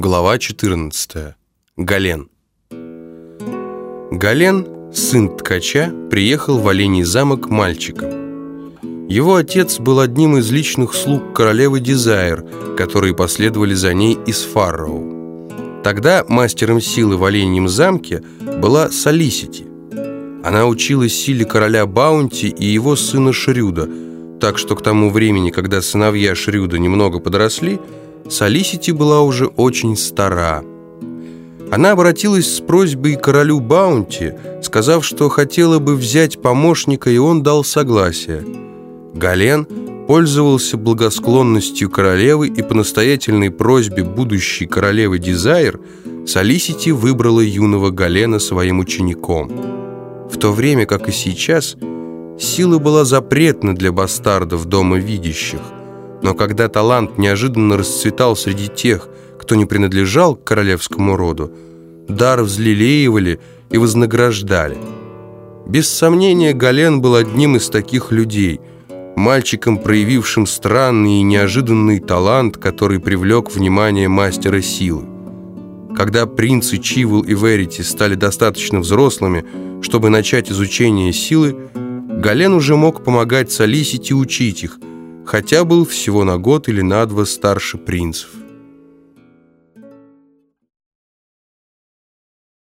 Глава 14. Гален. Гален, сын ткача, приехал в Оленей замок мальчиком. Его отец был одним из личных слуг королевы Дизайр, которые последовали за ней из Фарроу. Тогда мастером силы в Оленьем замке была Солисити. Она училась силе короля Баунти и его сына Шрюда, так что к тому времени, когда сыновья Шрюда немного подросли, Солисити была уже очень стара. Она обратилась с просьбой к королю Баунти, сказав, что хотела бы взять помощника, и он дал согласие. Гален пользовался благосклонностью королевы, и по настоятельной просьбе будущей королевы Дизайр Солисити выбрала юного Галена своим учеником. В то время, как и сейчас, сила была запретна для бастардов дома видящих, но когда талант неожиданно расцветал среди тех, кто не принадлежал к королевскому роду, дар взлелеивали и вознаграждали. Без сомнения, Гален был одним из таких людей, мальчиком, проявившим странный и неожиданный талант, который привлек внимание мастера силы. Когда принцы Чивул и Верити стали достаточно взрослыми, чтобы начать изучение силы, Гален уже мог помогать Солисити учить их – хотя был всего на год или на два старше принцев.